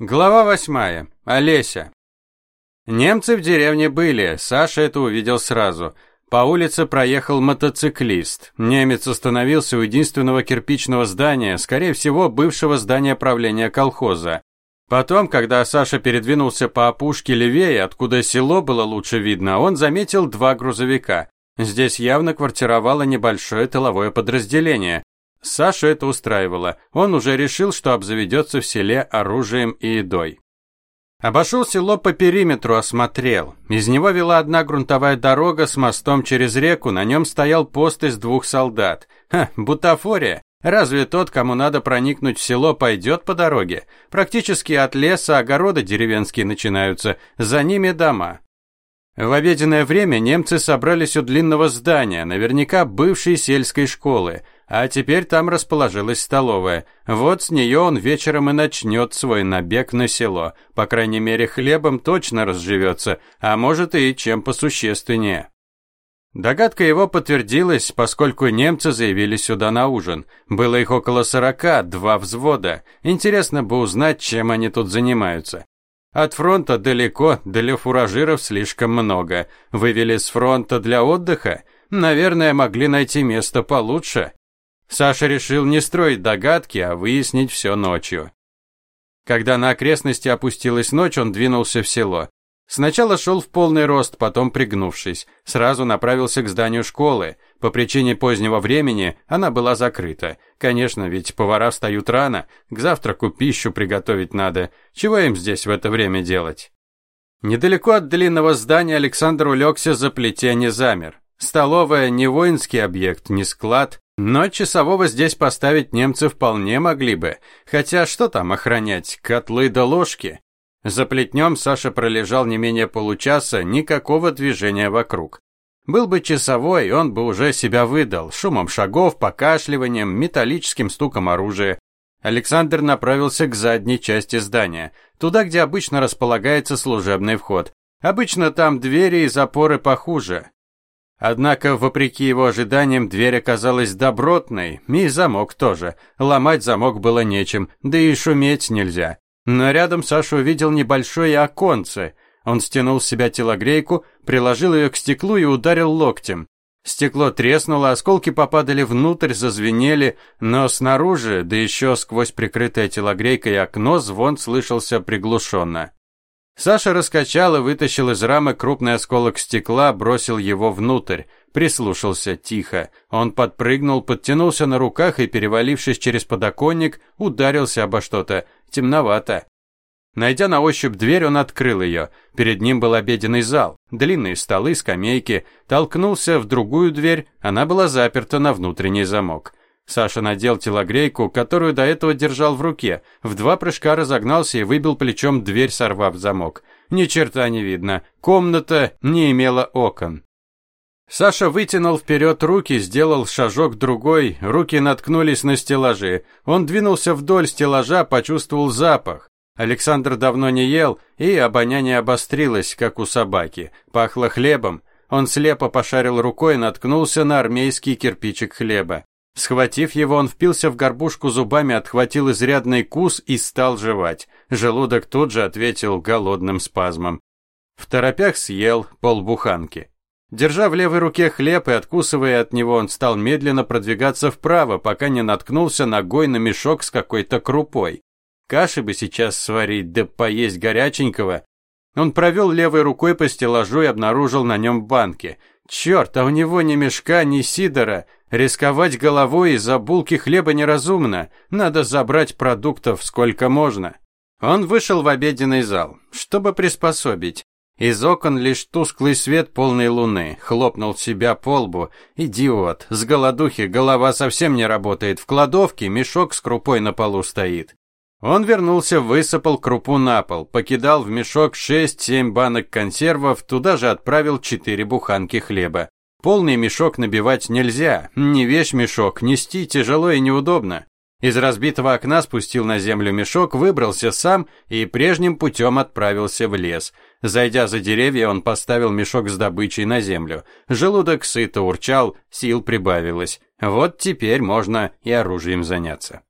Глава восьмая. Олеся. Немцы в деревне были, Саша это увидел сразу. По улице проехал мотоциклист. Немец остановился у единственного кирпичного здания, скорее всего, бывшего здания правления колхоза. Потом, когда Саша передвинулся по опушке левее, откуда село было лучше видно, он заметил два грузовика. Здесь явно квартировало небольшое тыловое подразделение. Саша это устраивало. Он уже решил, что обзаведется в селе оружием и едой. Обошел село по периметру, осмотрел. Из него вела одна грунтовая дорога с мостом через реку, на нем стоял пост из двух солдат. Ха, бутафория. Разве тот, кому надо проникнуть в село, пойдет по дороге? Практически от леса огороды деревенские начинаются, за ними дома. В обеденное время немцы собрались у длинного здания, наверняка бывшей сельской школы. А теперь там расположилась столовая. Вот с нее он вечером и начнет свой набег на село. По крайней мере, хлебом точно разживется, а может и чем посущественнее. Догадка его подтвердилась, поскольку немцы заявили сюда на ужин. Было их около сорока, два взвода. Интересно бы узнать, чем они тут занимаются. От фронта далеко, для фуражиров слишком много. Вывели с фронта для отдыха? Наверное, могли найти место получше. Саша решил не строить догадки, а выяснить все ночью. Когда на окрестности опустилась ночь, он двинулся в село. Сначала шел в полный рост, потом пригнувшись. Сразу направился к зданию школы. По причине позднего времени она была закрыта. Конечно, ведь повара встают рано, к завтраку пищу приготовить надо. Чего им здесь в это время делать? Недалеко от длинного здания Александр улегся за плетень замер. Столовая не воинский объект, не склад, но часового здесь поставить немцы вполне могли бы. Хотя что там охранять, котлы да ложки? За плетнем Саша пролежал не менее получаса, никакого движения вокруг. Был бы часовой, он бы уже себя выдал, шумом шагов, покашливанием, металлическим стуком оружия. Александр направился к задней части здания, туда, где обычно располагается служебный вход. Обычно там двери и запоры похуже. Однако, вопреки его ожиданиям, дверь оказалась добротной, и замок тоже. Ломать замок было нечем, да и шуметь нельзя. Но рядом Саша увидел небольшое оконце. Он стянул с себя телогрейку, приложил ее к стеклу и ударил локтем. Стекло треснуло, осколки попадали внутрь, зазвенели, но снаружи, да еще сквозь прикрытое телогрейкой окно, звон слышался приглушенно. Саша раскачал и вытащил из рамы крупный осколок стекла, бросил его внутрь. Прислушался тихо. Он подпрыгнул, подтянулся на руках и, перевалившись через подоконник, ударился обо что-то. Темновато. Найдя на ощупь дверь, он открыл ее. Перед ним был обеденный зал, длинные столы, скамейки. Толкнулся в другую дверь, она была заперта на внутренний замок. Саша надел телогрейку, которую до этого держал в руке, в два прыжка разогнался и выбил плечом дверь, сорвав замок. Ни черта не видно, комната не имела окон. Саша вытянул вперед руки, сделал шажок другой, руки наткнулись на стеллажи. Он двинулся вдоль стеллажа, почувствовал запах. Александр давно не ел, и обоняние обострилось, как у собаки. Пахло хлебом. Он слепо пошарил рукой наткнулся на армейский кирпичик хлеба. Схватив его, он впился в горбушку зубами, отхватил изрядный кус и стал жевать. Желудок тут же ответил голодным спазмом. В торопях съел полбуханки. Держа в левой руке хлеб и откусывая от него, он стал медленно продвигаться вправо, пока не наткнулся ногой на мешок с какой-то крупой. Каши бы сейчас сварить, да поесть горяченького. Он провел левой рукой по стеллажу и обнаружил на нем банки. Черт, а у него ни мешка, ни сидора. Рисковать головой из-за булки хлеба неразумно. Надо забрать продуктов сколько можно. Он вышел в обеденный зал, чтобы приспособить. Из окон лишь тусклый свет полной луны. Хлопнул себя по лбу. Идиот, с голодухи голова совсем не работает. В кладовке мешок с крупой на полу стоит. Он вернулся, высыпал крупу на пол, покидал в мешок 6-7 банок консервов, туда же отправил 4 буханки хлеба. Полный мешок набивать нельзя, не вещь мешок, нести тяжело и неудобно. Из разбитого окна спустил на землю мешок, выбрался сам и прежним путем отправился в лес. Зайдя за деревья, он поставил мешок с добычей на землю. Желудок сыто урчал, сил прибавилось. Вот теперь можно и оружием заняться.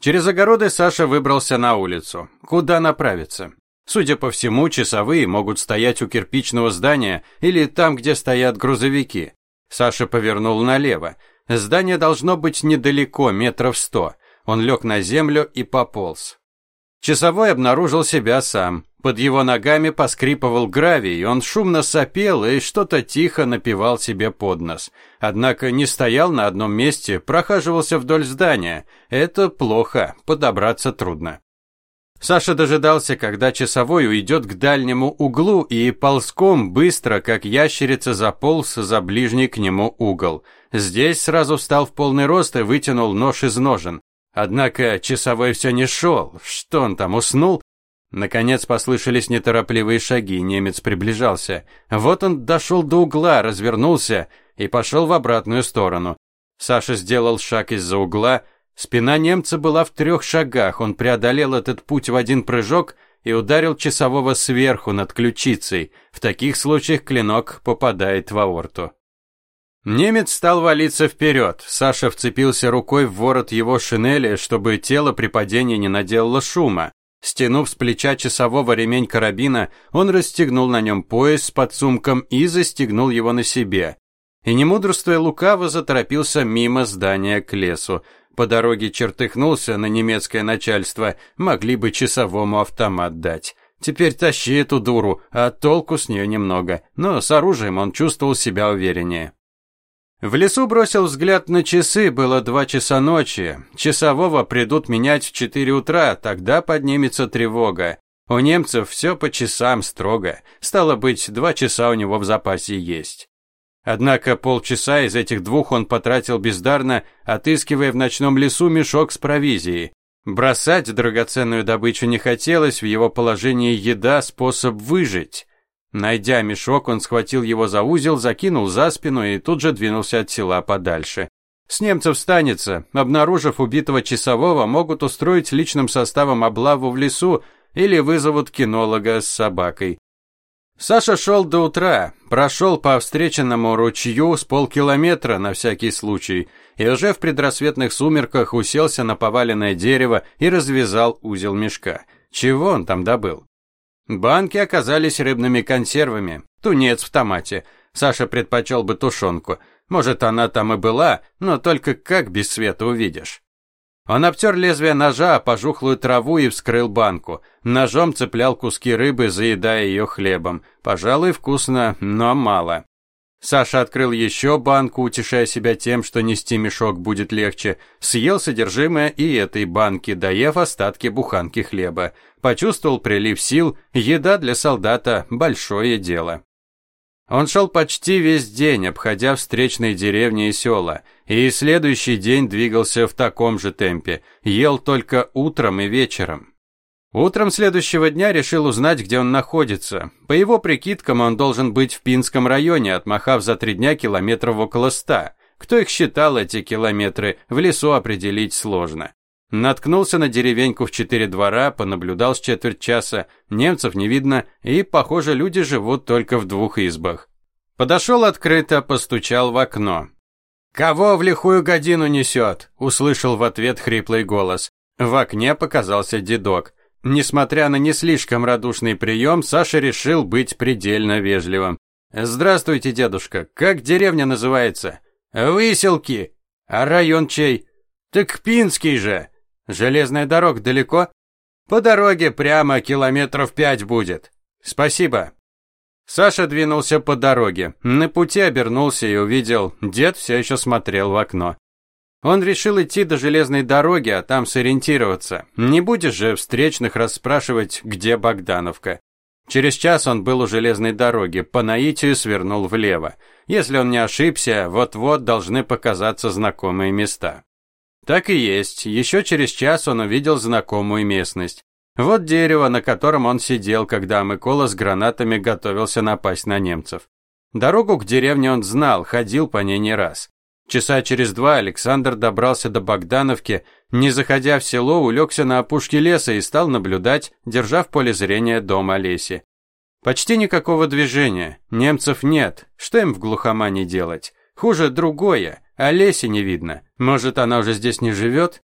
Через огороды Саша выбрался на улицу. Куда направиться? Судя по всему, часовые могут стоять у кирпичного здания или там, где стоят грузовики. Саша повернул налево. Здание должно быть недалеко, метров сто. Он лег на землю и пополз. Часовой обнаружил себя сам. Под его ногами поскрипывал гравий, он шумно сопел и что-то тихо напевал себе под нос. Однако не стоял на одном месте, прохаживался вдоль здания. Это плохо, подобраться трудно. Саша дожидался, когда часовой уйдет к дальнему углу и ползком быстро, как ящерица, заполз за ближний к нему угол. Здесь сразу встал в полный рост и вытянул нож из ножен. Однако часовой все не шел. Что он там, уснул? Наконец послышались неторопливые шаги, немец приближался. Вот он дошел до угла, развернулся и пошел в обратную сторону. Саша сделал шаг из-за угла. Спина немца была в трех шагах. Он преодолел этот путь в один прыжок и ударил часового сверху над ключицей. В таких случаях клинок попадает в аорту. Немец стал валиться вперед. Саша вцепился рукой в ворот его шинели, чтобы тело при падении не наделало шума. Стянув с плеча часового ремень карабина, он расстегнул на нем пояс с подсумком и застегнул его на себе. И не мудрствуя лукаво заторопился мимо здания к лесу. По дороге чертыхнулся на немецкое начальство, могли бы часовому автомат дать. Теперь тащи эту дуру, а толку с нее немного, но с оружием он чувствовал себя увереннее. В лесу бросил взгляд на часы, было два часа ночи. Часового придут менять в четыре утра, тогда поднимется тревога. У немцев все по часам строго. Стало быть, два часа у него в запасе есть. Однако полчаса из этих двух он потратил бездарно, отыскивая в ночном лесу мешок с провизией. Бросать драгоценную добычу не хотелось, в его положении еда – способ выжить. Найдя мешок, он схватил его за узел, закинул за спину и тут же двинулся от села подальше. С немцев станется. Обнаружив убитого часового, могут устроить личным составом облаву в лесу или вызовут кинолога с собакой. Саша шел до утра, прошел по встреченному ручью с полкилометра на всякий случай, и уже в предрассветных сумерках уселся на поваленное дерево и развязал узел мешка. Чего он там добыл? Банки оказались рыбными консервами. Тунец в томате. Саша предпочел бы тушенку. Может, она там и была, но только как без света увидишь. Он обтер лезвие ножа о пожухлую траву и вскрыл банку. Ножом цеплял куски рыбы, заедая ее хлебом. Пожалуй, вкусно, но мало. Саша открыл еще банку, утешая себя тем, что нести мешок будет легче. Съел содержимое и этой банки, доев остатки буханки хлеба. Почувствовал прилив сил, еда для солдата – большое дело. Он шел почти весь день, обходя встречные деревни и села, и следующий день двигался в таком же темпе, ел только утром и вечером. Утром следующего дня решил узнать, где он находится. По его прикидкам, он должен быть в Пинском районе, отмахав за три дня километров около ста. Кто их считал, эти километры, в лесу определить сложно. Наткнулся на деревеньку в четыре двора, понаблюдал с четверть часа, немцев не видно, и, похоже, люди живут только в двух избах. Подошел открыто, постучал в окно. «Кого в лихую годину несет?» – услышал в ответ хриплый голос. В окне показался дедок. Несмотря на не слишком радушный прием, Саша решил быть предельно вежливым. «Здравствуйте, дедушка. Как деревня называется?» «Выселки. А район чей?» «Так Пинский же. Железная дорога далеко? По дороге прямо километров пять будет. Спасибо. Саша двинулся по дороге. На пути обернулся и увидел, дед все еще смотрел в окно. Он решил идти до железной дороги, а там сориентироваться. Не будешь же встречных расспрашивать, где Богдановка. Через час он был у железной дороги, по наитию свернул влево. Если он не ошибся, вот-вот должны показаться знакомые места. Так и есть. Еще через час он увидел знакомую местность. Вот дерево, на котором он сидел, когда Микола с гранатами готовился напасть на немцев. Дорогу к деревне он знал, ходил по ней не раз. Часа через два Александр добрался до Богдановки, не заходя в село, улегся на опушке леса и стал наблюдать, держа в поле зрения дом Олеси. Почти никакого движения, немцев нет, что им в глухомане делать? Хуже другое, Олеси не видно. Может, она уже здесь не живет?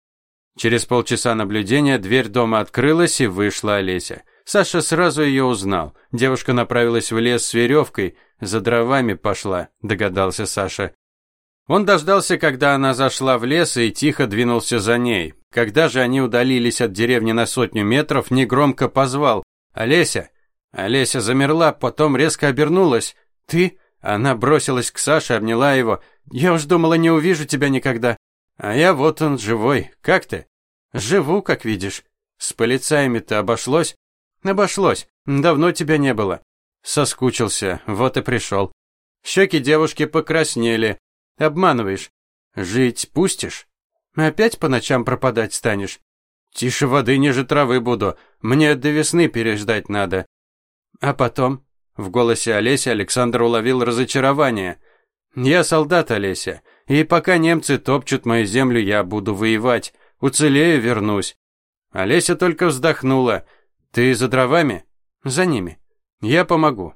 Через полчаса наблюдения дверь дома открылась и вышла Олеся. Саша сразу ее узнал. Девушка направилась в лес с веревкой, за дровами пошла, догадался Саша. Он дождался, когда она зашла в лес и тихо двинулся за ней. Когда же они удалились от деревни на сотню метров, негромко позвал «Олеся!». Олеся замерла, потом резко обернулась. «Ты?» Она бросилась к Саше, обняла его. «Я уж думала, не увижу тебя никогда». «А я вот он, живой. Как ты?» «Живу, как видишь». «С полицаями-то обошлось?» «Обошлось. Давно тебя не было». Соскучился, вот и пришел. Щеки девушки покраснели. Обманываешь. Жить пустишь? Опять по ночам пропадать станешь? Тише воды ниже травы буду. Мне до весны переждать надо. А потом? В голосе Олеси Александр уловил разочарование. Я солдат, Олеся, и пока немцы топчут мою землю, я буду воевать. Уцелею, вернусь. Олеся только вздохнула. Ты за дровами? За ними. Я помогу.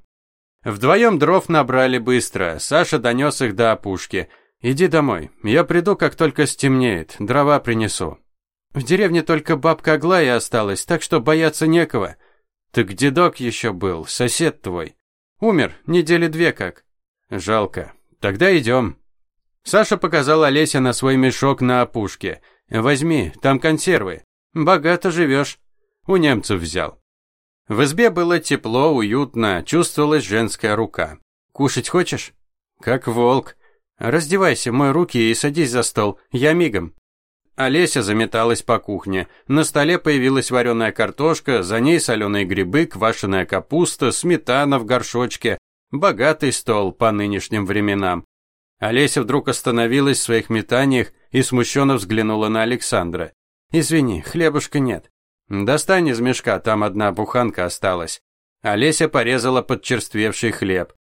Вдвоем дров набрали быстро. Саша донес их до опушки. Иди домой. Я приду, как только стемнеет. Дрова принесу. В деревне только бабка Аглая осталась, так что бояться некого. Так дедок еще был, сосед твой. Умер, недели две как. Жалко. Тогда идем. Саша показал Олесе на свой мешок на опушке. Возьми, там консервы. Богато живешь. У немцев взял. В избе было тепло, уютно, чувствовалась женская рука. «Кушать хочешь?» «Как волк. Раздевайся, мой руки и садись за стол. Я мигом». Олеся заметалась по кухне. На столе появилась вареная картошка, за ней соленые грибы, квашеная капуста, сметана в горшочке. Богатый стол по нынешним временам. Олеся вдруг остановилась в своих метаниях и смущенно взглянула на Александра. «Извини, хлебушка нет». Достань из мешка, там одна буханка осталась. Олеся порезала подчерствевший хлеб.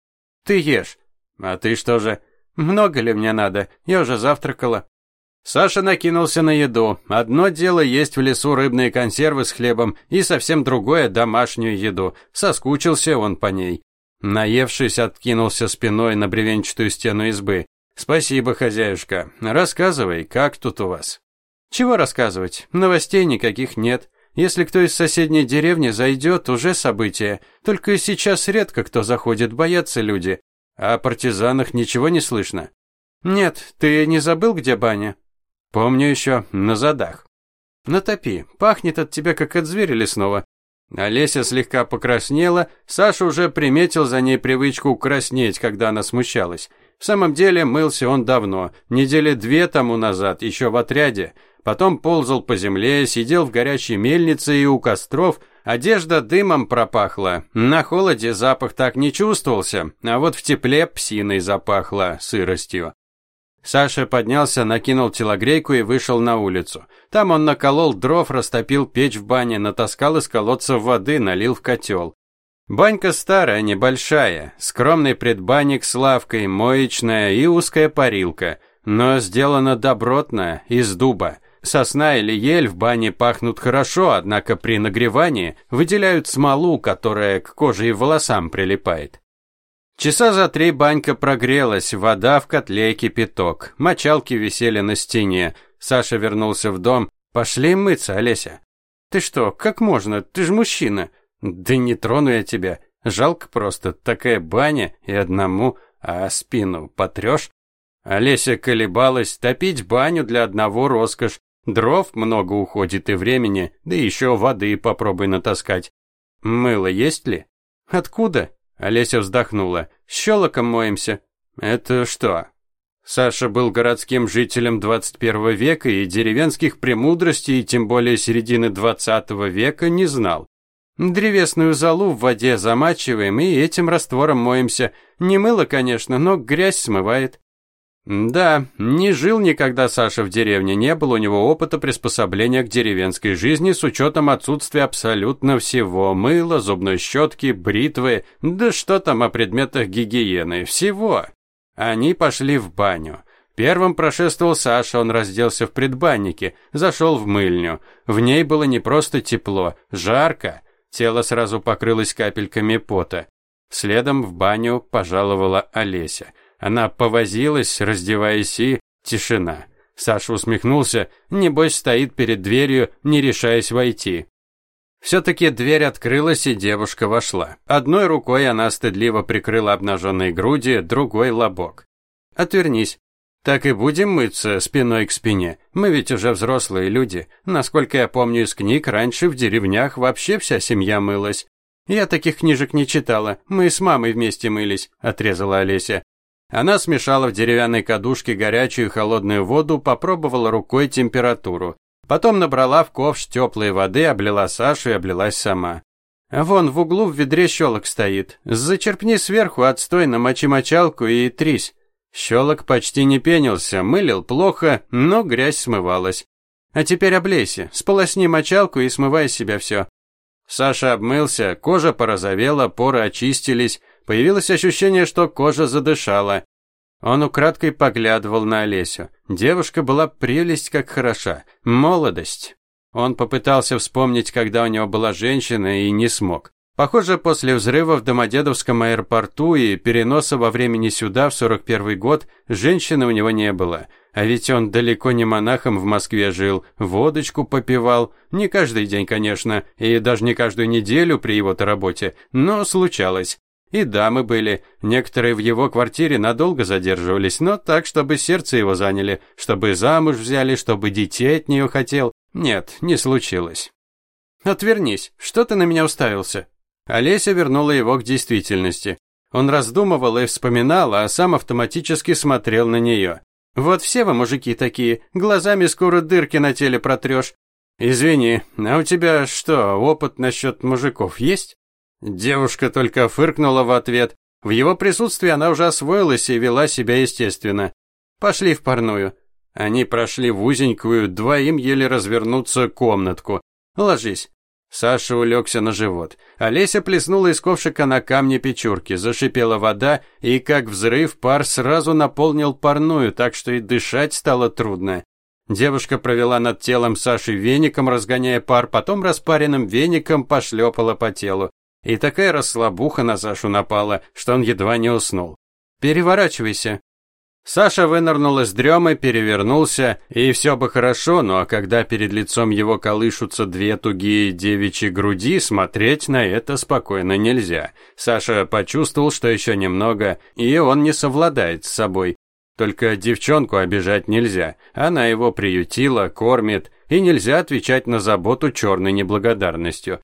Ты ешь. А ты что же? Много ли мне надо? Я уже завтракала. Саша накинулся на еду. Одно дело есть в лесу рыбные консервы с хлебом, и совсем другое домашнюю еду. Соскучился он по ней. Наевшись, откинулся спиной на бревенчатую стену избы. Спасибо, хозяюшка. Рассказывай, как тут у вас? Чего рассказывать? Новостей никаких нет. Если кто из соседней деревни зайдет, уже событие. Только сейчас редко кто заходит, боятся люди. А о партизанах ничего не слышно. Нет, ты не забыл, где баня? Помню еще, на задах. Натопи, пахнет от тебя, как от зверя лесного. Олеся слегка покраснела, Саша уже приметил за ней привычку краснеть, когда она смущалась. В самом деле мылся он давно, недели две тому назад, еще в отряде, потом ползал по земле, сидел в горячей мельнице и у костров, одежда дымом пропахла. На холоде запах так не чувствовался, а вот в тепле псиной запахло сыростью. Саша поднялся, накинул телогрейку и вышел на улицу. Там он наколол дров, растопил печь в бане, натаскал из колодца воды, налил в котел. Банька старая, небольшая, скромный предбанник с лавкой, моечная и узкая парилка, но сделана добротно, из дуба. Сосна или ель в бане пахнут хорошо, однако при нагревании выделяют смолу, которая к коже и волосам прилипает. Часа за три банька прогрелась, вода в котле кипяток, мочалки висели на стене. Саша вернулся в дом. «Пошли мыться, Олеся». «Ты что, как можно? Ты ж мужчина». «Да не трону я тебя. Жалко просто, такая баня и одному, а спину потрешь?» Олеся колебалась, топить баню для одного роскошь, Дров много уходит и времени, да еще воды попробуй натаскать. Мыло есть ли? Откуда? Олеся вздохнула. Щелоком моемся. Это что? Саша был городским жителем 21 века и деревенских премудростей, тем более середины 20 века, не знал. Древесную золу в воде замачиваем и этим раствором моемся. Не мыло, конечно, но грязь смывает. Да, не жил никогда Саша в деревне, не было у него опыта приспособления к деревенской жизни с учетом отсутствия абсолютно всего: мыла, зубной щетки, бритвы, да что там о предметах гигиены, всего. Они пошли в баню. Первым прошествовал Саша, он разделся в предбаннике, зашел в мыльню. В ней было не просто тепло, жарко. Тело сразу покрылось капельками пота. Следом в баню пожаловала Олеся. Она повозилась, раздеваясь, и тишина. Саша усмехнулся, небось стоит перед дверью, не решаясь войти. Все-таки дверь открылась, и девушка вошла. Одной рукой она стыдливо прикрыла обнаженные груди, другой – лобок. «Отвернись. Так и будем мыться спиной к спине. Мы ведь уже взрослые люди. Насколько я помню из книг, раньше в деревнях вообще вся семья мылась. Я таких книжек не читала. Мы с мамой вместе мылись», – отрезала Олеся. Она смешала в деревянной кадушке горячую и холодную воду, попробовала рукой температуру. Потом набрала в ковш теплой воды, облила Сашу и облилась сама. Вон в углу в ведре щелок стоит. Зачерпни сверху отстой, намочи мочалку и трись. Щелок почти не пенился, мылил плохо, но грязь смывалась. А теперь облейся, сполосни мочалку и смывай с себя все. Саша обмылся, кожа порозовела, поры очистились, Появилось ощущение, что кожа задышала. Он украдкой поглядывал на Олесю. Девушка была прелесть как хороша. Молодость. Он попытался вспомнить, когда у него была женщина, и не смог. Похоже, после взрыва в Домодедовском аэропорту и переноса во времени сюда в 41 год женщины у него не было. А ведь он далеко не монахом в Москве жил, водочку попивал. Не каждый день, конечно, и даже не каждую неделю при его-то работе, но случалось. И дамы были. Некоторые в его квартире надолго задерживались, но так, чтобы сердце его заняли, чтобы замуж взяли, чтобы детей от нее хотел. Нет, не случилось. «Отвернись, что ты на меня уставился?» Олеся вернула его к действительности. Он раздумывал и вспоминал, а сам автоматически смотрел на нее. «Вот все вы, мужики, такие, глазами скоро дырки на теле протрешь. Извини, а у тебя что, опыт насчет мужиков есть?» Девушка только фыркнула в ответ. В его присутствии она уже освоилась и вела себя естественно. Пошли в парную. Они прошли в узенькую, двоим еле развернуться комнатку. Ложись. Саша улегся на живот. Олеся плеснула из ковшика на камне печурки, зашипела вода, и как взрыв пар сразу наполнил парную, так что и дышать стало трудно. Девушка провела над телом Саши веником, разгоняя пар, потом распаренным веником пошлепала по телу. И такая расслабуха на Сашу напала, что он едва не уснул. «Переворачивайся». Саша вынырнул из дремы, перевернулся, и все бы хорошо, но когда перед лицом его колышутся две тугие девичьи груди, смотреть на это спокойно нельзя. Саша почувствовал, что еще немного, и он не совладает с собой. Только девчонку обижать нельзя. Она его приютила, кормит, и нельзя отвечать на заботу черной неблагодарностью.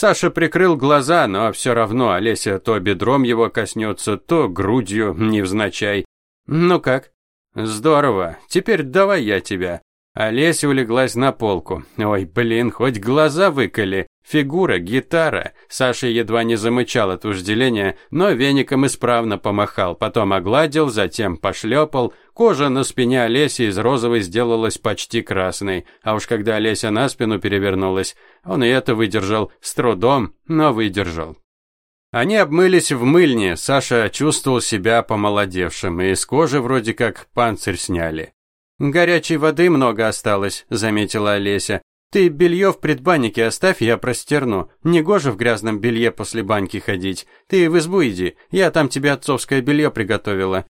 Саша прикрыл глаза, но все равно Олеся то бедром его коснется, то грудью, невзначай. «Ну как?» «Здорово. Теперь давай я тебя». Олеся улеглась на полку. Ой, блин, хоть глаза выколи. Фигура, гитара. Саша едва не замычал от вожделения, но веником исправно помахал, потом огладил, затем пошлепал. Кожа на спине Олеси из розовой сделалась почти красной, а уж когда Олеся на спину перевернулась, он и это выдержал с трудом, но выдержал. Они обмылись в мыльне, Саша чувствовал себя помолодевшим, и с кожи вроде как панцирь сняли. «Горячей воды много осталось», — заметила Олеся. «Ты белье в предбаннике оставь, я простерну. Негоже в грязном белье после баньки ходить. Ты в избу иди, я там тебе отцовское белье приготовила».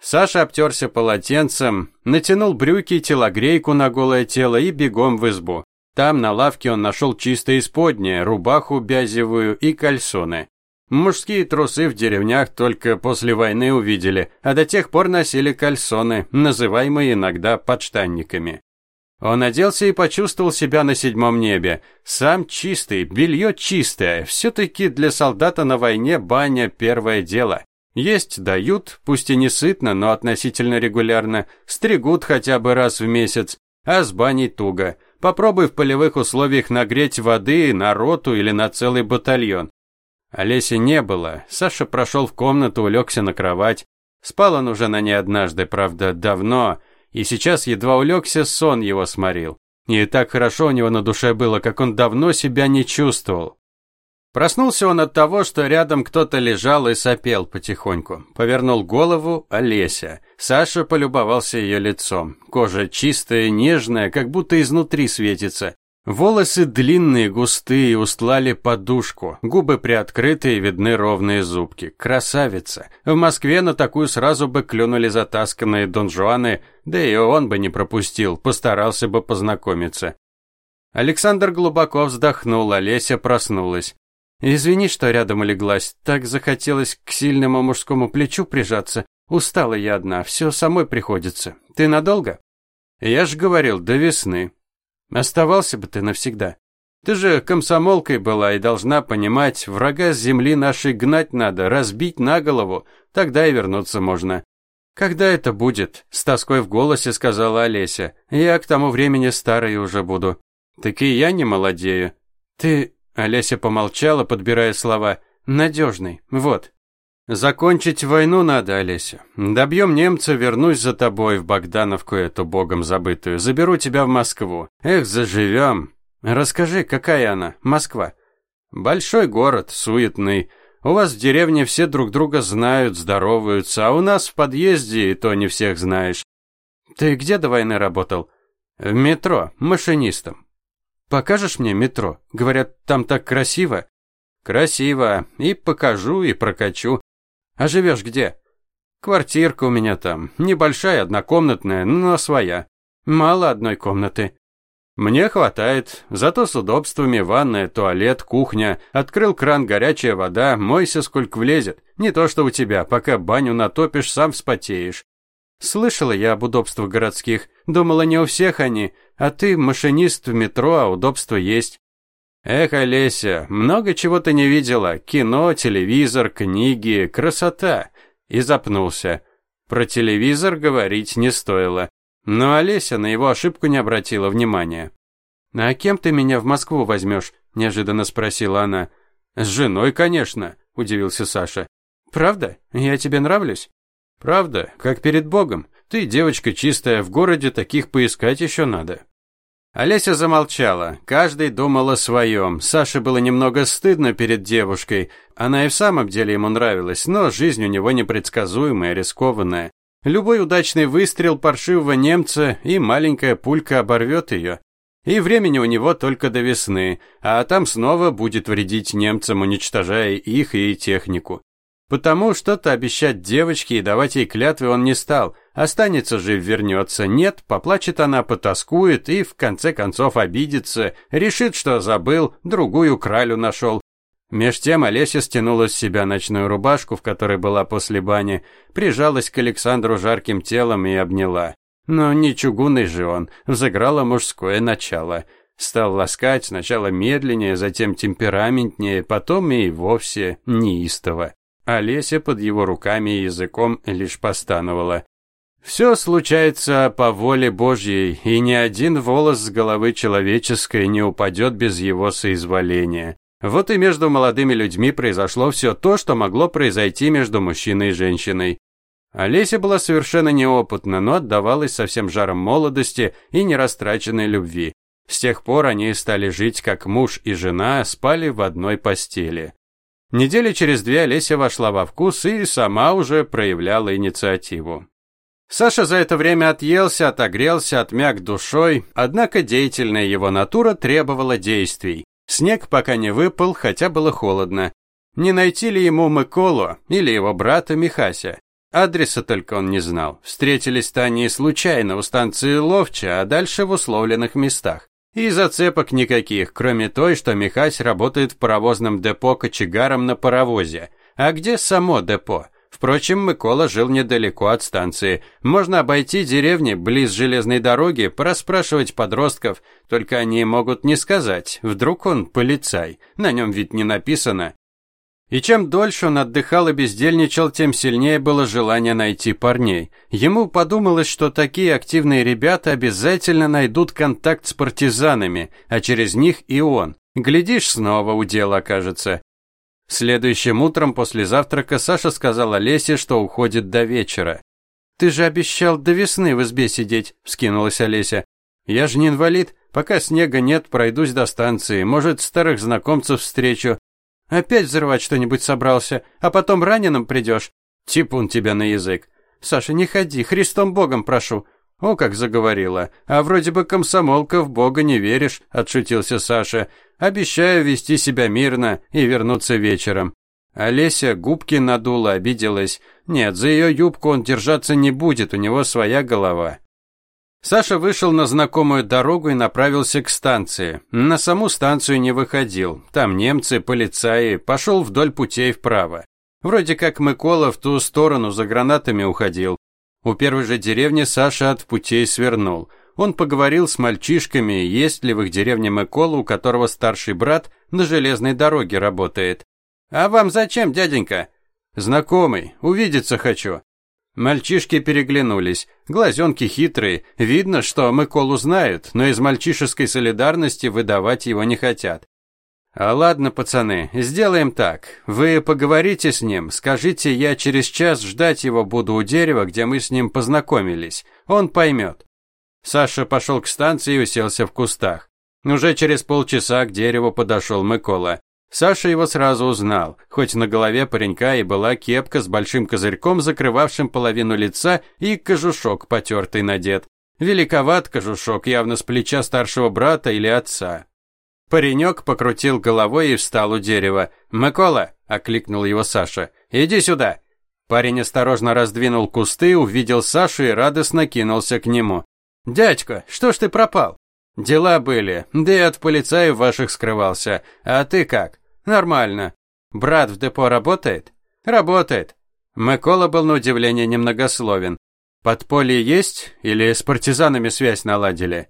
Саша обтерся полотенцем, натянул брюки, телогрейку на голое тело и бегом в избу. Там на лавке он нашел чистое исподнее, рубаху бязевую и кальсоны. Мужские трусы в деревнях только после войны увидели, а до тех пор носили кальсоны, называемые иногда подштанниками. Он оделся и почувствовал себя на седьмом небе. Сам чистый, белье чистое. Все-таки для солдата на войне баня – первое дело. Есть дают, пусть и не сытно, но относительно регулярно. Стригут хотя бы раз в месяц. А с баней туго. Попробуй в полевых условиях нагреть воды на роту или на целый батальон. Олеси не было. Саша прошел в комнату, улегся на кровать. Спал он уже на ней однажды, правда, давно, и сейчас едва улегся, сон его сморил. И так хорошо у него на душе было, как он давно себя не чувствовал. Проснулся он от того, что рядом кто-то лежал и сопел потихоньку. Повернул голову Олеся. Саша полюбовался ее лицом. Кожа чистая, нежная, как будто изнутри светится. Волосы длинные, густые, устлали подушку. Губы приоткрыты и видны ровные зубки. Красавица. В Москве на такую сразу бы клюнули затасканные донжуаны, да и он бы не пропустил, постарался бы познакомиться. Александр глубоко вздохнул, а Леся проснулась. «Извини, что рядом улеглась. Так захотелось к сильному мужскому плечу прижаться. Устала я одна, все самой приходится. Ты надолго?» «Я ж говорил, до весны», Оставался бы ты навсегда. Ты же комсомолкой была и должна понимать, врага с земли нашей гнать надо, разбить на голову, тогда и вернуться можно. Когда это будет? С тоской в голосе сказала Олеся. Я к тому времени старой уже буду. Так и я не молодею. Ты, Олеся помолчала, подбирая слова, надежный. Вот. Закончить войну надо, Олеся. Добьем немца, вернусь за тобой в Богдановку эту богом забытую. Заберу тебя в Москву. Эх, заживем. Расскажи, какая она, Москва? Большой город, суетный. У вас в деревне все друг друга знают, здороваются, а у нас в подъезде и то не всех знаешь. Ты где до войны работал? В метро, машинистом. Покажешь мне метро? Говорят, там так красиво. Красиво. И покажу, и прокачу. А живешь где? Квартирка у меня там, небольшая, однокомнатная, но своя. Мало одной комнаты. Мне хватает, зато с удобствами ванная, туалет, кухня. Открыл кран, горячая вода, мойся сколько влезет. Не то что у тебя, пока баню натопишь, сам вспотеешь. Слышала я об удобствах городских, думала, не у всех они, а ты машинист в метро, а удобства есть. Эх, Олеся, много чего ты не видела. Кино, телевизор, книги, красота. И запнулся. Про телевизор говорить не стоило. Но Олеся на его ошибку не обратила внимания. «А кем ты меня в Москву возьмешь?» – неожиданно спросила она. «С женой, конечно», – удивился Саша. «Правда? Я тебе нравлюсь?» «Правда, как перед Богом. Ты девочка чистая, в городе таких поискать еще надо». Олеся замолчала. Каждый думал о своем. Саше было немного стыдно перед девушкой. Она и в самом деле ему нравилась, но жизнь у него непредсказуемая, рискованная. Любой удачный выстрел паршивого немца и маленькая пулька оборвет ее. И времени у него только до весны, а там снова будет вредить немцам, уничтожая их и технику. Потому что-то обещать девочке и давать ей клятвы он не стал. Останется же, вернется. Нет, поплачет она, потаскует и в конце концов обидится. Решит, что забыл, другую кралю нашел. Меж тем Олеся стянула с себя ночную рубашку, в которой была после бани, прижалась к Александру жарким телом и обняла. Но не чугунный же он, взыграло мужское начало. Стал ласкать сначала медленнее, затем темпераментнее, потом и вовсе неистово. Олеся под его руками и языком лишь постановала. Все случается по воле Божьей, и ни один волос с головы человеческой не упадет без его соизволения. Вот и между молодыми людьми произошло все то, что могло произойти между мужчиной и женщиной. Олеся была совершенно неопытна, но отдавалась со всем жаром молодости и нерастраченной любви. С тех пор они стали жить как муж и жена, спали в одной постели. Недели через две Олеся вошла во вкус и сама уже проявляла инициативу. Саша за это время отъелся, отогрелся, отмяк душой, однако деятельная его натура требовала действий. Снег пока не выпал, хотя было холодно. Не найти ли ему Миколу или его брата Михася? Адреса только он не знал. Встретились-то они случайно у станции Ловча, а дальше в условленных местах. И зацепок никаких, кроме той, что Михась работает в паровозном депо кочегаром на паровозе. А где само депо? Впрочем, Микола жил недалеко от станции. Можно обойти деревни близ железной дороги, проспрашивать подростков, только они могут не сказать. Вдруг он полицай, на нем ведь не написано. И чем дольше он отдыхал и бездельничал, тем сильнее было желание найти парней. Ему подумалось, что такие активные ребята обязательно найдут контакт с партизанами, а через них и он. Глядишь, снова у дела окажется. Следующим утром после завтрака Саша сказала Лесе, что уходит до вечера. «Ты же обещал до весны в избе сидеть», – вскинулась Олеся. «Я же не инвалид. Пока снега нет, пройдусь до станции. Может, старых знакомцев встречу. Опять взрывать что-нибудь собрался, а потом раненым придешь. Типун тебя на язык. Саша, не ходи, Христом Богом прошу. О, как заговорила. А вроде бы комсомолка в Бога не веришь, отшутился Саша. Обещаю вести себя мирно и вернуться вечером. Олеся губки надула, обиделась. Нет, за ее юбку он держаться не будет, у него своя голова. Саша вышел на знакомую дорогу и направился к станции. На саму станцию не выходил. Там немцы, полицаи, пошел вдоль путей вправо. Вроде как Микола в ту сторону за гранатами уходил. У первой же деревни Саша от путей свернул. Он поговорил с мальчишками, есть ли в их деревне Микола, у которого старший брат на железной дороге работает. «А вам зачем, дяденька?» «Знакомый, увидеться хочу». Мальчишки переглянулись. Глазенки хитрые. Видно, что Миколу знают, но из мальчишеской солидарности выдавать его не хотят. А ладно, пацаны, сделаем так. Вы поговорите с ним, скажите, я через час ждать его буду у дерева, где мы с ним познакомились. Он поймет. Саша пошел к станции и уселся в кустах. Уже через полчаса к дереву подошел Микола. Саша его сразу узнал, хоть на голове паренька и была кепка с большим козырьком, закрывавшим половину лица, и кожушок потертый надет. Великоват кожушок, явно с плеча старшего брата или отца. Паренек покрутил головой и встал у дерева. «Микола!» – окликнул его Саша. «Иди сюда!» Парень осторожно раздвинул кусты, увидел Сашу и радостно кинулся к нему. «Дядька, что ж ты пропал?» «Дела были, да и от полицаев ваших скрывался. А ты как?» «Нормально. Брат в депо работает?» «Работает». Микола был на удивление немногословен. «Подполье есть? Или с партизанами связь наладили?»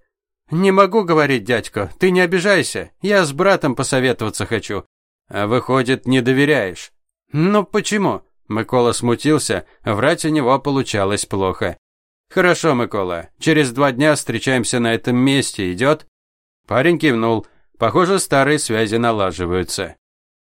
«Не могу говорить, дядька, ты не обижайся. Я с братом посоветоваться хочу». «А выходит, не доверяешь?» «Ну почему?» Микола смутился, врать у него получалось плохо. «Хорошо, Микола, через два дня встречаемся на этом месте, идет?» Парень кивнул. Похоже, старые связи налаживаются.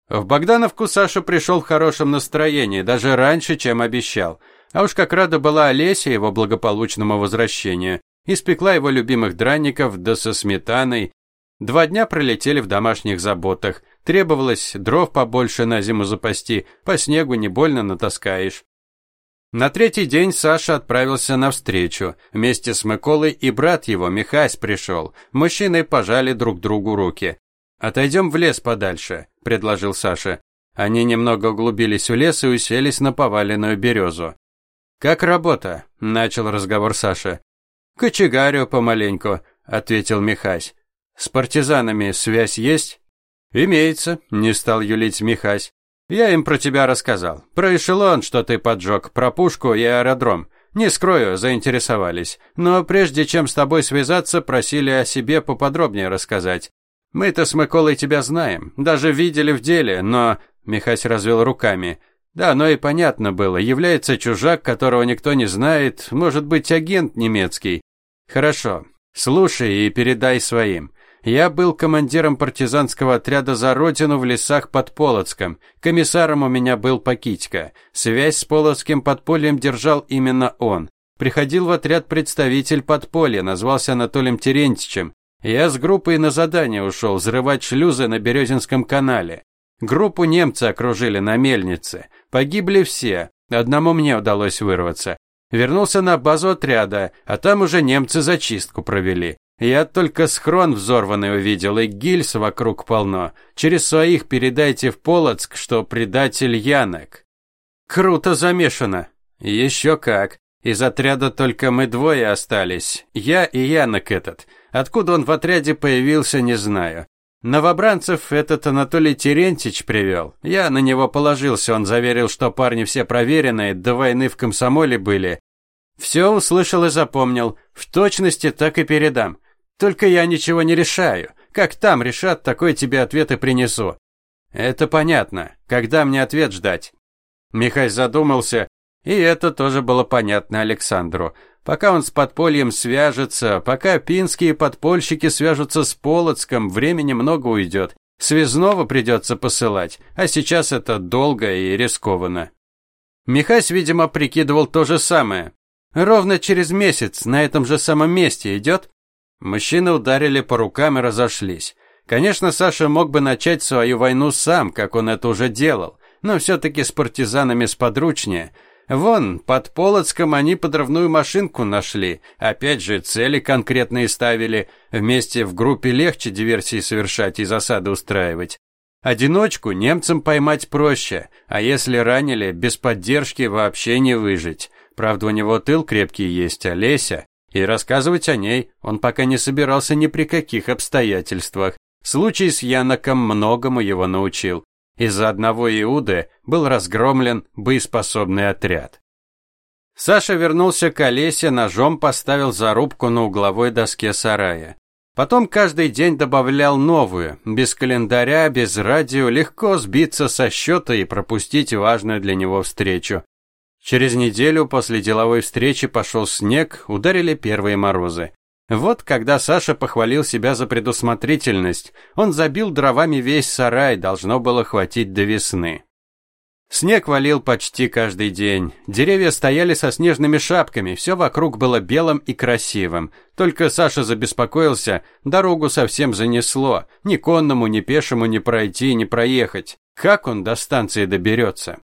В Богдановку Саша пришел в хорошем настроении, даже раньше, чем обещал. А уж как рада была Олеся его благополучному возвращению испекла его любимых дранников да со сметаной. Два дня пролетели в домашних заботах. Требовалось дров побольше на зиму запасти, по снегу не больно натаскаешь. На третий день Саша отправился навстречу. Вместе с Миколой и брат его, Михась, пришел. Мужчины пожали друг другу руки. «Отойдем в лес подальше», – предложил Саша. Они немного углубились в лес и уселись на поваленную березу. «Как работа?» – начал разговор Саша. «Кочегарю помаленьку», — ответил Михась. «С партизанами связь есть?» «Имеется», — не стал юлить Михась. «Я им про тебя рассказал. Про эшелон, что ты поджег, про пушку и аэродром. Не скрою, заинтересовались. Но прежде чем с тобой связаться, просили о себе поподробнее рассказать. Мы-то с Миколой тебя знаем, даже видели в деле, но...» Михась развел руками. Да, но и понятно было, является чужак, которого никто не знает, может быть агент немецкий. Хорошо. Слушай и передай своим. Я был командиром партизанского отряда за родину в лесах под Полоцком. Комиссаром у меня был Пакитько. Связь с Полоцким подпольем держал именно он. Приходил в отряд представитель подполья, назвался Анатолием Терентьевичем. Я с группой на задание ушел взрывать шлюзы на Березинском канале. Группу немцы окружили на мельнице. Погибли все. Одному мне удалось вырваться. Вернулся на базу отряда, а там уже немцы зачистку провели. Я только схрон взорванный увидел, и гильз вокруг полно. Через своих передайте в Полоцк, что предатель Янок. Круто замешано. Еще как. Из отряда только мы двое остались. Я и Янок этот. Откуда он в отряде появился, не знаю. Новобранцев этот Анатолий Терентьевич привел. Я на него положился, он заверил, что парни все проверенные, до войны в комсомоле были. Все услышал и запомнил, в точности так и передам. Только я ничего не решаю. Как там решат, такой тебе ответ и принесу. Это понятно. Когда мне ответ ждать? Михай задумался, и это тоже было понятно Александру. Пока он с подпольем свяжется, пока пинские подпольщики свяжутся с Полоцком, времени много уйдет. Связного придется посылать, а сейчас это долго и рискованно. Михась, видимо, прикидывал то же самое. Ровно через месяц на этом же самом месте идет. Мужчины ударили по рукам и разошлись. Конечно, Саша мог бы начать свою войну сам, как он это уже делал, но все-таки с партизанами сподручнее – Вон, под Полоцком они подрывную машинку нашли. Опять же, цели конкретные ставили. Вместе в группе легче диверсии совершать и засады устраивать. Одиночку немцам поймать проще, а если ранили, без поддержки вообще не выжить. Правда, у него тыл крепкий есть, Олеся. И рассказывать о ней он пока не собирался ни при каких обстоятельствах. Случай с Яноком многому его научил. Из-за одного Иуды был разгромлен боеспособный отряд. Саша вернулся к Олесе, ножом поставил зарубку на угловой доске сарая. Потом каждый день добавлял новую, без календаря, без радио, легко сбиться со счета и пропустить важную для него встречу. Через неделю после деловой встречи пошел снег, ударили первые морозы. Вот когда Саша похвалил себя за предусмотрительность, он забил дровами весь сарай, должно было хватить до весны. Снег валил почти каждый день. Деревья стояли со снежными шапками, все вокруг было белым и красивым. Только Саша забеспокоился, дорогу совсем занесло. Ни конному, ни пешему не пройти, не проехать. Как он до станции доберется?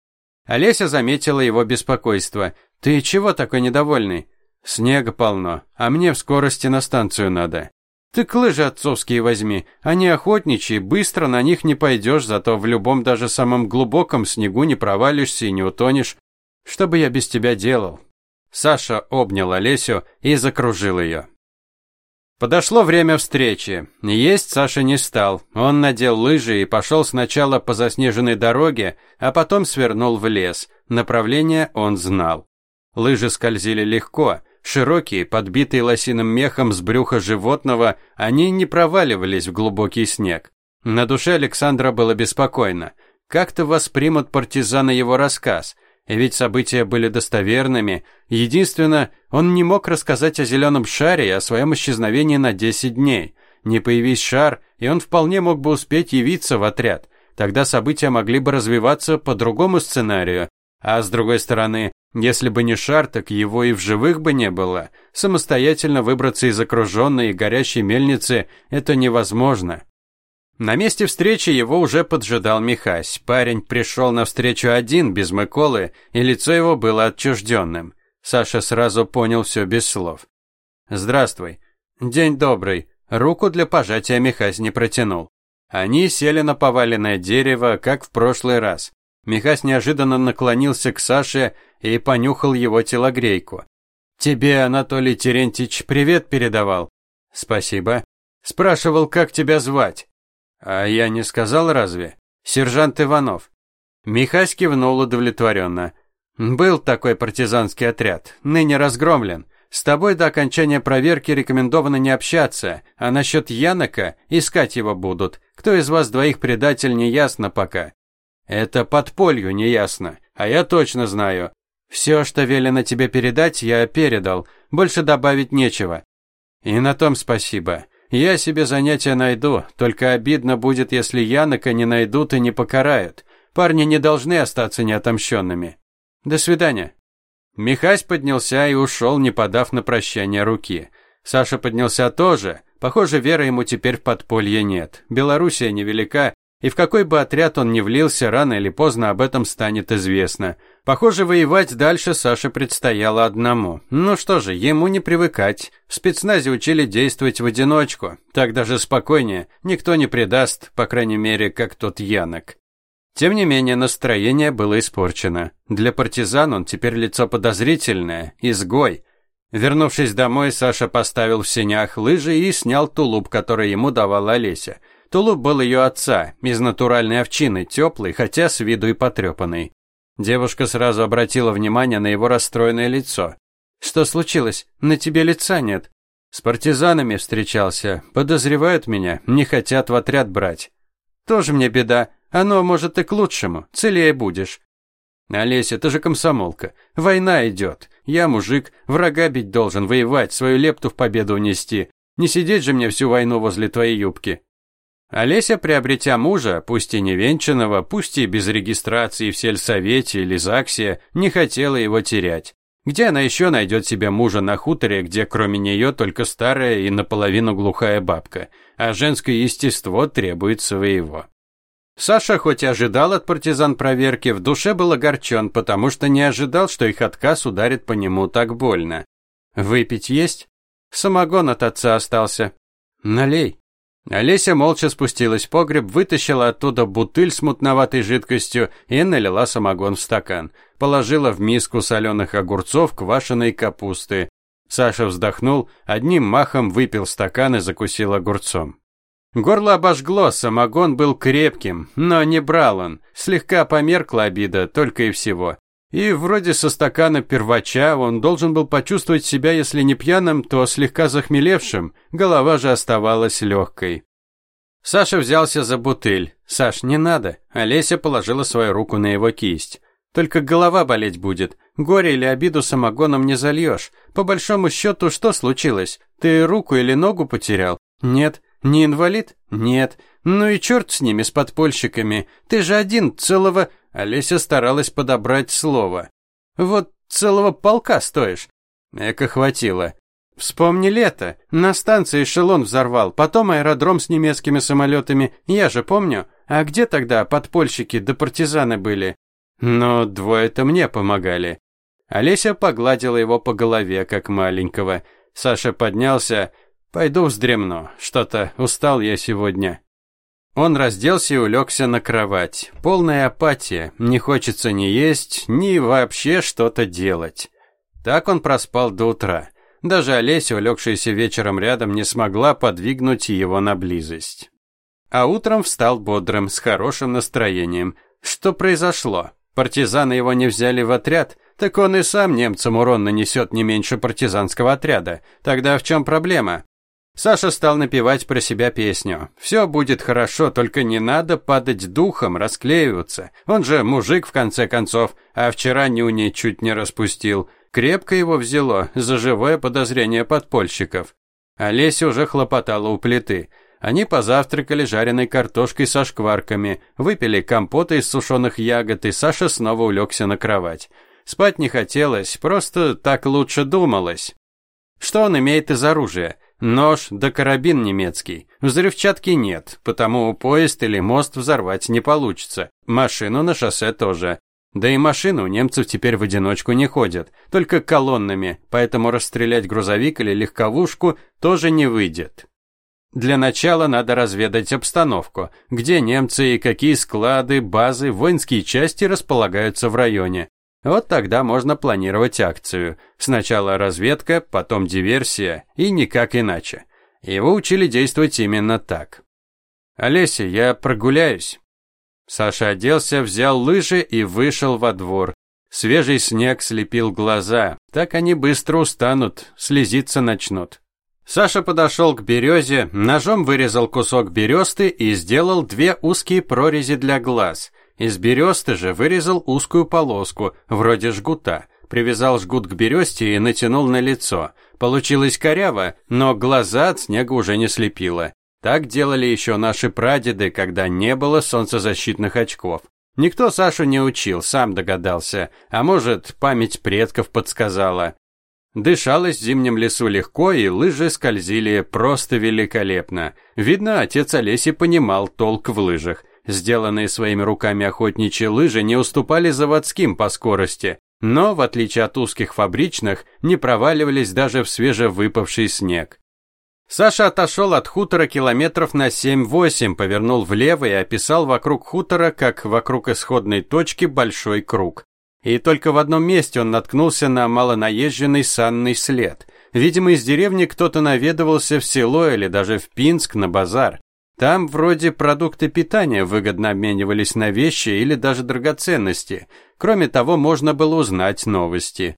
Олеся заметила его беспокойство. «Ты чего такой недовольный?» «Снега полно, а мне в скорости на станцию надо». «Ты лыжи отцовские возьми, они охотничьи, быстро на них не пойдешь, зато в любом даже самом глубоком снегу не провалишься и не утонешь. Что бы я без тебя делал?» Саша обнял Олесю и закружил ее. Подошло время встречи. Есть Саша не стал. Он надел лыжи и пошел сначала по заснеженной дороге, а потом свернул в лес. Направление он знал. Лыжи скользили легко, Широкие, подбитые лосиным мехом с брюха животного, они не проваливались в глубокий снег. На душе Александра было беспокойно. Как-то воспримут партизаны его рассказ, ведь события были достоверными. Единственное, он не мог рассказать о зеленом шаре и о своем исчезновении на 10 дней. Не появись шар, и он вполне мог бы успеть явиться в отряд. Тогда события могли бы развиваться по другому сценарию. А с другой стороны, если бы не шар, так его и в живых бы не было. Самостоятельно выбраться из окруженной и горящей мельницы – это невозможно. На месте встречи его уже поджидал Михась. Парень пришел на встречу один, без Миколы, и лицо его было отчужденным. Саша сразу понял все без слов. «Здравствуй». «День добрый». Руку для пожатия Михась не протянул. Они сели на поваленное дерево, как в прошлый раз. Михась неожиданно наклонился к Саше и понюхал его телогрейку. «Тебе Анатолий Терентьевич привет передавал?» «Спасибо». «Спрашивал, как тебя звать?» «А я не сказал разве?» «Сержант Иванов». Михась кивнул удовлетворенно. «Был такой партизанский отряд, ныне разгромлен. С тобой до окончания проверки рекомендовано не общаться, а насчет Янока искать его будут. Кто из вас двоих предатель, не ясно пока. Это подполью не ясно, а я точно знаю. Все, что велено тебе передать, я передал. Больше добавить нечего. И на том спасибо. Я себе занятия найду, только обидно будет, если Янока не найдут и не покарают. Парни не должны остаться неотомщенными. До свидания. Михась поднялся и ушел, не подав на прощание руки. Саша поднялся тоже. Похоже, веры ему теперь в подполье нет. Белоруссия невелика, и в какой бы отряд он ни влился, рано или поздно об этом станет известно. Похоже, воевать дальше Саше предстояло одному. Ну что же, ему не привыкать. В спецназе учили действовать в одиночку. Так даже спокойнее. Никто не предаст, по крайней мере, как тот Янок. Тем не менее, настроение было испорчено. Для партизан он теперь лицо подозрительное, изгой. Вернувшись домой, Саша поставил в сенях лыжи и снял тулуп, который ему давала Олеся. Тулуп был ее отца, из натуральной овчины, теплый, хотя с виду и потрепанный. Девушка сразу обратила внимание на его расстроенное лицо. «Что случилось? На тебе лица нет». «С партизанами встречался. Подозревают меня, не хотят в отряд брать». «Тоже мне беда. Оно, может, и к лучшему. Целее будешь». «Олеся, ты же комсомолка. Война идет. Я мужик, врага бить должен, воевать, свою лепту в победу унести. Не сидеть же мне всю войну возле твоей юбки. Олеся, приобретя мужа, пусть и невенчанного, пусть и без регистрации в сельсовете или ЗАГСе, не хотела его терять. Где она еще найдет себе мужа на хуторе, где кроме нее только старая и наполовину глухая бабка, а женское естество требует своего? Саша хоть и ожидал от партизан проверки, в душе был огорчен, потому что не ожидал, что их отказ ударит по нему так больно. «Выпить есть?» «Самогон от отца остался». «Налей». Олеся молча спустилась в погреб, вытащила оттуда бутыль с мутноватой жидкостью и налила самогон в стакан. Положила в миску соленых огурцов, квашеной капусты. Саша вздохнул, одним махом выпил стакан и закусил огурцом. Горло обожгло, самогон был крепким, но не брал он. Слегка померкла обида, только и всего. И вроде со стакана первача он должен был почувствовать себя, если не пьяным, то слегка захмелевшим, голова же оставалась легкой. Саша взялся за бутыль. «Саш, не надо». Олеся положила свою руку на его кисть. «Только голова болеть будет. Горе или обиду самогоном не зальешь. По большому счету, что случилось? Ты руку или ногу потерял? Нет. Не инвалид? Нет. Ну и черт с ними, с подпольщиками. Ты же один целого... Олеся старалась подобрать слово. Вот целого полка стоишь. Эко хватило. Вспомни лето. На станции эшелон взорвал, потом аэродром с немецкими самолетами. Я же помню. А где тогда подпольщики да партизаны были? Но двое-то мне помогали. Олеся погладила его по голове, как маленького. Саша поднялся. «Пойду вздремну. Что-то устал я сегодня». Он разделся и улегся на кровать. Полная апатия. Не хочется ни есть, ни вообще что-то делать. Так он проспал до утра. Даже Олеся, улегшаяся вечером рядом, не смогла подвигнуть его на близость. А утром встал бодрым, с хорошим настроением. Что произошло? Партизаны его не взяли в отряд? Так он и сам немцам урон нанесет не меньше партизанского отряда. Тогда в чем проблема? Саша стал напевать про себя песню. «Все будет хорошо, только не надо падать духом, расклеиваться. Он же мужик, в конце концов, а вчера нюни чуть не распустил. Крепко его взяло за живое подозрение подпольщиков». Олеся уже хлопотала у плиты. Они позавтракали жареной картошкой со шкварками, выпили компота из сушеных ягод, и Саша снова улегся на кровать. Спать не хотелось, просто так лучше думалось. Что он имеет из оружия? Нож да карабин немецкий. Взрывчатки нет, потому поезд или мост взорвать не получится. Машину на шоссе тоже. Да и машины у немцев теперь в одиночку не ходят, только колоннами, поэтому расстрелять грузовик или легковушку тоже не выйдет. Для начала надо разведать обстановку, где немцы и какие склады, базы, воинские части располагаются в районе. Вот тогда можно планировать акцию. Сначала разведка, потом диверсия, и никак иначе. Его учили действовать именно так. «Олеся, я прогуляюсь». Саша оделся, взял лыжи и вышел во двор. Свежий снег слепил глаза, так они быстро устанут, слезиться начнут. Саша подошел к березе, ножом вырезал кусок бересты и сделал две узкие прорези для глаз – из бересты же вырезал узкую полоску, вроде жгута, привязал жгут к бересте и натянул на лицо. Получилось коряво, но глаза от снега уже не слепило. Так делали еще наши прадеды, когда не было солнцезащитных очков. Никто Сашу не учил, сам догадался, а может, память предков подсказала. Дышалось в зимнем лесу легко, и лыжи скользили просто великолепно. Видно, отец Олеси понимал толк в лыжах. Сделанные своими руками охотничьи лыжи не уступали заводским по скорости, но, в отличие от узких фабричных, не проваливались даже в свежевыпавший снег. Саша отошел от хутора километров на 7-8, повернул влево и описал вокруг хутора, как вокруг исходной точки, большой круг. И только в одном месте он наткнулся на малонаезженный санный след. Видимо, из деревни кто-то наведывался в село или даже в Пинск на базар. Там вроде продукты питания выгодно обменивались на вещи или даже драгоценности. Кроме того, можно было узнать новости.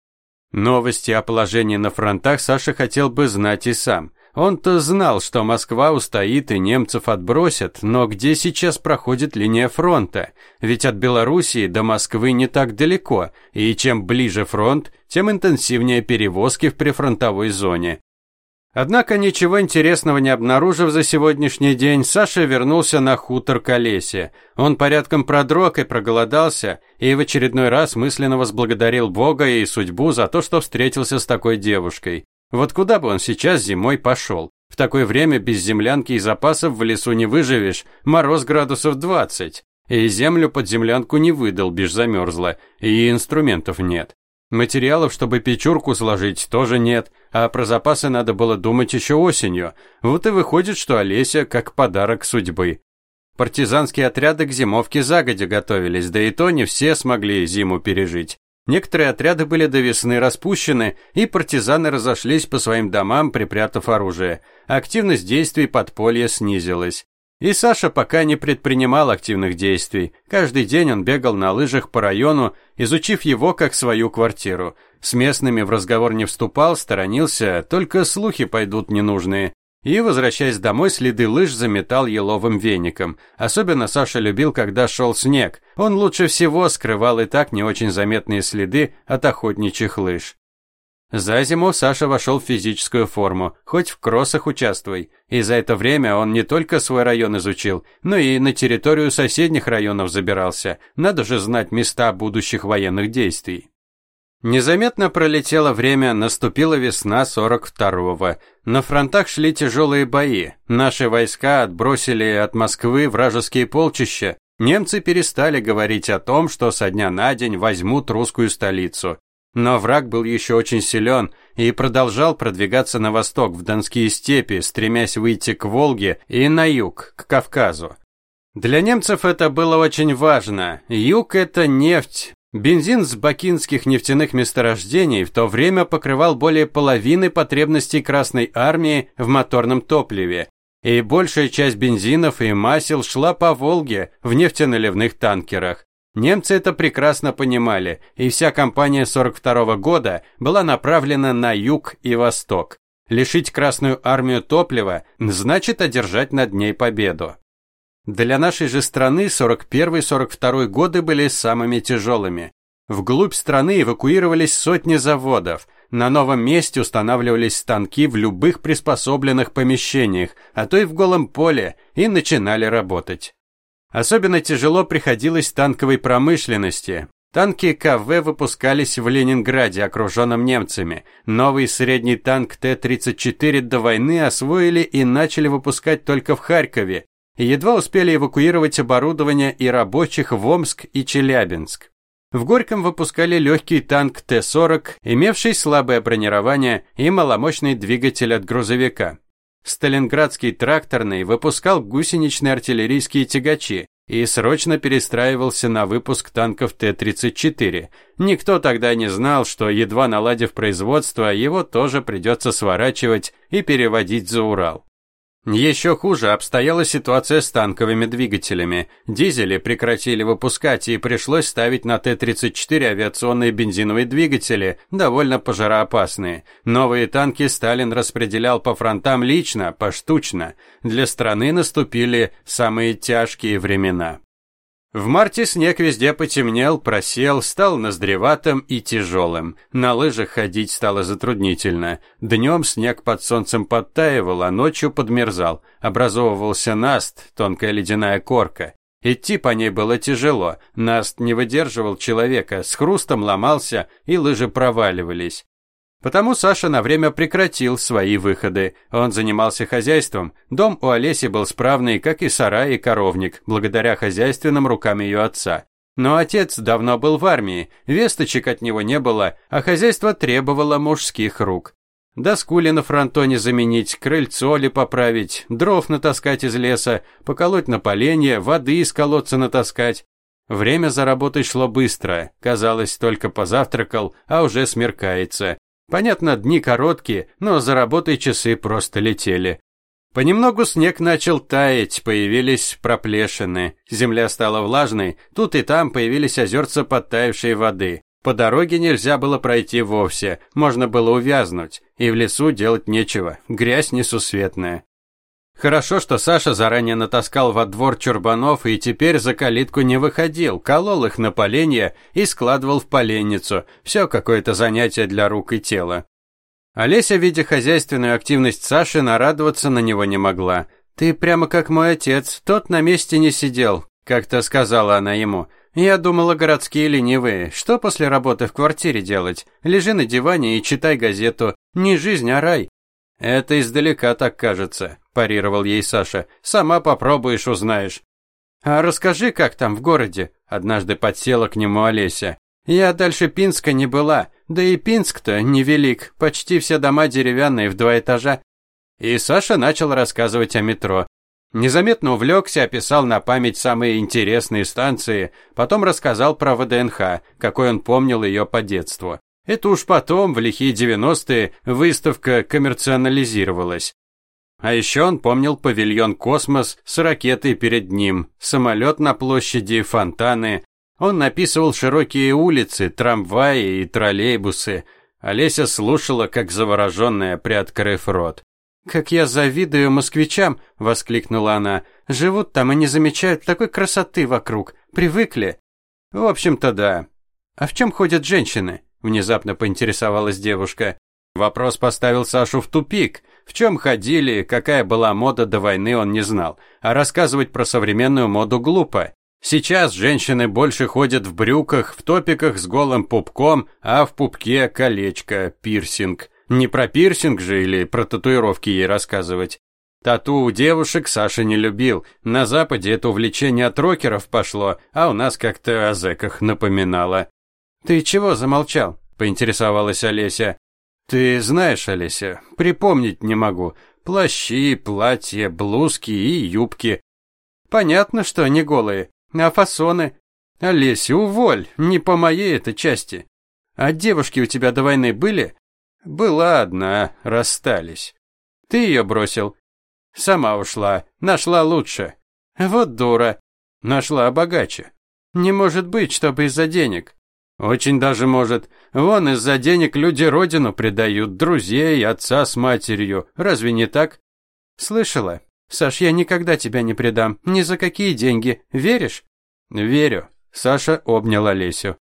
Новости о положении на фронтах Саша хотел бы знать и сам. Он-то знал, что Москва устоит и немцев отбросят, но где сейчас проходит линия фронта? Ведь от Белоруссии до Москвы не так далеко, и чем ближе фронт, тем интенсивнее перевозки в прифронтовой зоне. Однако ничего интересного не обнаружив за сегодняшний день, Саша вернулся на хутор к Олесе. Он порядком продрог и проголодался, и в очередной раз мысленно возблагодарил Бога и судьбу за то, что встретился с такой девушкой. Вот куда бы он сейчас зимой пошел? В такое время без землянки и запасов в лесу не выживешь, мороз градусов 20. И землю под землянку не выдолбишь, замерзла, и инструментов нет. Материалов, чтобы печурку сложить, тоже нет, а про запасы надо было думать еще осенью. Вот и выходит, что Олеся как подарок судьбы. Партизанские отряды к зимовке загодя готовились, да и то не все смогли зиму пережить. Некоторые отряды были до весны распущены, и партизаны разошлись по своим домам, припрятав оружие. Активность действий подполья снизилась. И Саша пока не предпринимал активных действий. Каждый день он бегал на лыжах по району, изучив его как свою квартиру. С местными в разговор не вступал, сторонился, только слухи пойдут ненужные. И, возвращаясь домой, следы лыж заметал еловым веником. Особенно Саша любил, когда шел снег. Он лучше всего скрывал и так не очень заметные следы от охотничьих лыж. За зиму Саша вошел в физическую форму, хоть в кроссах участвуй. И за это время он не только свой район изучил, но и на территорию соседних районов забирался. Надо же знать места будущих военных действий. Незаметно пролетело время, наступила весна 42-го. На фронтах шли тяжелые бои. Наши войска отбросили от Москвы вражеские полчища. Немцы перестали говорить о том, что со дня на день возьмут русскую столицу. Но враг был еще очень силен и продолжал продвигаться на восток, в Донские степи, стремясь выйти к Волге и на юг, к Кавказу. Для немцев это было очень важно. Юг – это нефть, Бензин с бакинских нефтяных месторождений в то время покрывал более половины потребностей Красной Армии в моторном топливе, и большая часть бензинов и масел шла по Волге в нефтеналивных танкерах. Немцы это прекрасно понимали, и вся кампания 42 -го года была направлена на юг и восток. Лишить Красную Армию топлива значит одержать над ней победу. Для нашей же страны 41-42 годы были самыми тяжелыми. Вглубь страны эвакуировались сотни заводов. На новом месте устанавливались станки в любых приспособленных помещениях, а то и в голом поле, и начинали работать. Особенно тяжело приходилось танковой промышленности. Танки КВ выпускались в Ленинграде, окруженном немцами. Новый средний танк Т-34 до войны освоили и начали выпускать только в Харькове, едва успели эвакуировать оборудование и рабочих в Омск и Челябинск. В Горьком выпускали легкий танк Т-40, имевший слабое бронирование и маломощный двигатель от грузовика. Сталинградский тракторный выпускал гусеничные артиллерийские тягачи и срочно перестраивался на выпуск танков Т-34. Никто тогда не знал, что, едва наладив производство, его тоже придется сворачивать и переводить за Урал. Еще хуже обстояла ситуация с танковыми двигателями. Дизели прекратили выпускать и пришлось ставить на Т-34 авиационные бензиновые двигатели, довольно пожароопасные. Новые танки Сталин распределял по фронтам лично, поштучно. Для страны наступили самые тяжкие времена. В марте снег везде потемнел, просел, стал ноздреватым и тяжелым. На лыжах ходить стало затруднительно. Днем снег под солнцем подтаивал, а ночью подмерзал. Образовывался наст, тонкая ледяная корка. Идти по ней было тяжело. Наст не выдерживал человека, с хрустом ломался, и лыжи проваливались. Потому Саша на время прекратил свои выходы. Он занимался хозяйством. Дом у Олеси был справный, как и сарай и коровник, благодаря хозяйственным рукам ее отца. Но отец давно был в армии, весточек от него не было, а хозяйство требовало мужских рук. Доску ли на фронтоне заменить, крыльцо ли поправить, дров натаскать из леса, поколоть на поленье, воды из колодца натаскать. Время за работой шло быстро, казалось, только позавтракал, а уже смеркается. Понятно, дни короткие, но за работой часы просто летели. Понемногу снег начал таять, появились проплешины. Земля стала влажной, тут и там появились озерца подтаявшей воды. По дороге нельзя было пройти вовсе, можно было увязнуть, и в лесу делать нечего, грязь несусветная. Хорошо, что Саша заранее натаскал во двор чурбанов и теперь за калитку не выходил, колол их на поленья и складывал в поленницу. Все какое-то занятие для рук и тела. Олеся, видя хозяйственную активность Саши, нарадоваться на него не могла. «Ты прямо как мой отец, тот на месте не сидел», — как-то сказала она ему. «Я думала, городские ленивые. Что после работы в квартире делать? Лежи на диване и читай газету. Не жизнь, а рай». «Это издалека так кажется», – парировал ей Саша. «Сама попробуешь, узнаешь». «А расскажи, как там в городе?» Однажды подсела к нему Олеся. «Я дальше Пинска не была, да и Пинск-то невелик, почти все дома деревянные в два этажа». И Саша начал рассказывать о метро. Незаметно увлекся, описал на память самые интересные станции, потом рассказал про ВДНХ, какой он помнил ее по детству. Это уж потом, в лихие девяностые, выставка коммерциализировалась. А еще он помнил павильон «Космос» с ракетой перед ним, самолет на площади, фонтаны. Он написывал широкие улицы, трамваи и троллейбусы. Олеся слушала, как завороженная, приоткрыв рот. «Как я завидую москвичам!» – воскликнула она. «Живут там и не замечают такой красоты вокруг. Привыкли». «В общем-то, да. А в чем ходят женщины?» – внезапно поинтересовалась девушка. Вопрос поставил Сашу в тупик. В чем ходили, какая была мода до войны, он не знал. А рассказывать про современную моду глупо. Сейчас женщины больше ходят в брюках, в топиках с голым пупком, а в пупке колечко, пирсинг. Не про пирсинг же или про татуировки ей рассказывать. Тату у девушек Саша не любил. На Западе это увлечение от рокеров пошло, а у нас как-то о зэках напоминало. «Ты чего замолчал?» – поинтересовалась Олеся. Ты знаешь, Олеся, припомнить не могу. Плащи, платья, блузки и юбки. Понятно, что они голые, а фасоны. Олеся, уволь, не по моей это части. А девушки у тебя до войны были? Была одна, расстались. Ты ее бросил. Сама ушла, нашла лучше. Вот дура. Нашла богаче. Не может быть, чтобы из-за денег. Очень даже может. Вон из-за денег люди родину предают, друзей, отца с матерью. Разве не так? Слышала? Саш, я никогда тебя не предам. Ни за какие деньги. Веришь? Верю. Саша обнял Олесю.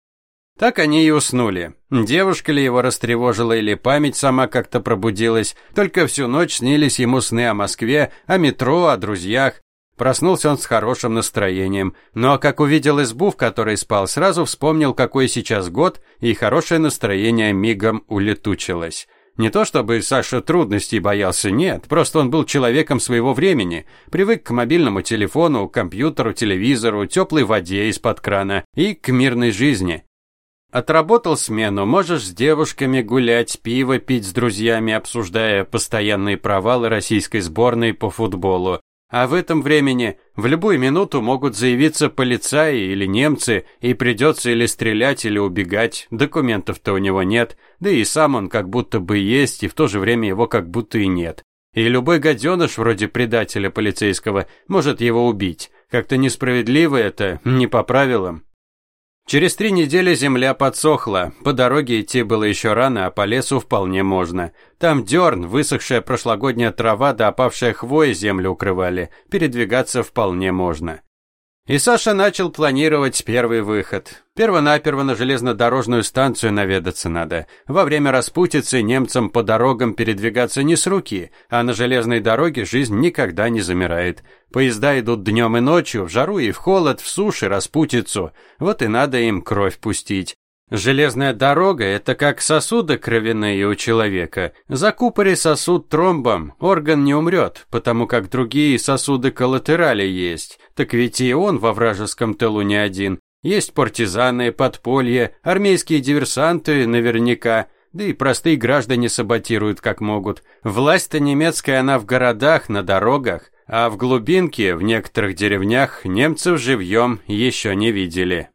Так они и уснули. Девушка ли его растревожила или память сама как-то пробудилась. Только всю ночь снились ему сны о Москве, о метро, о друзьях. Проснулся он с хорошим настроением, но как увидел избу, в которой спал, сразу вспомнил, какой сейчас год, и хорошее настроение мигом улетучилось. Не то чтобы Саша трудностей боялся, нет, просто он был человеком своего времени, привык к мобильному телефону, компьютеру, телевизору, теплой воде из-под крана и к мирной жизни. Отработал смену, можешь с девушками гулять, пиво пить с друзьями, обсуждая постоянные провалы российской сборной по футболу. А в этом времени в любую минуту могут заявиться полицаи или немцы, и придется или стрелять, или убегать. Документов-то у него нет, да и сам он как будто бы есть, и в то же время его как будто и нет. И любой гаденыш, вроде предателя полицейского, может его убить. Как-то несправедливо это, не по правилам. Через три недели земля подсохла, по дороге идти было еще рано, а по лесу вполне можно. Там дерн, высохшая прошлогодняя трава да опавшая хвоя землю укрывали, передвигаться вполне можно. И Саша начал планировать первый выход. Первонаперво на железнодорожную станцию наведаться надо. Во время распутицы немцам по дорогам передвигаться не с руки, а на железной дороге жизнь никогда не замирает. Поезда идут днем и ночью, в жару и в холод, в суши, распутицу. Вот и надо им кровь пустить. Железная дорога – это как сосуды кровяные у человека. Закупори сосуд тромбом, орган не умрет, потому как другие сосуды коллатерали есть. Так ведь и он во вражеском тылу не один. Есть партизаны, подполье, армейские диверсанты наверняка, да и простые граждане саботируют как могут. Власть-то немецкая она в городах, на дорогах, а в глубинке, в некоторых деревнях, немцев живьем еще не видели.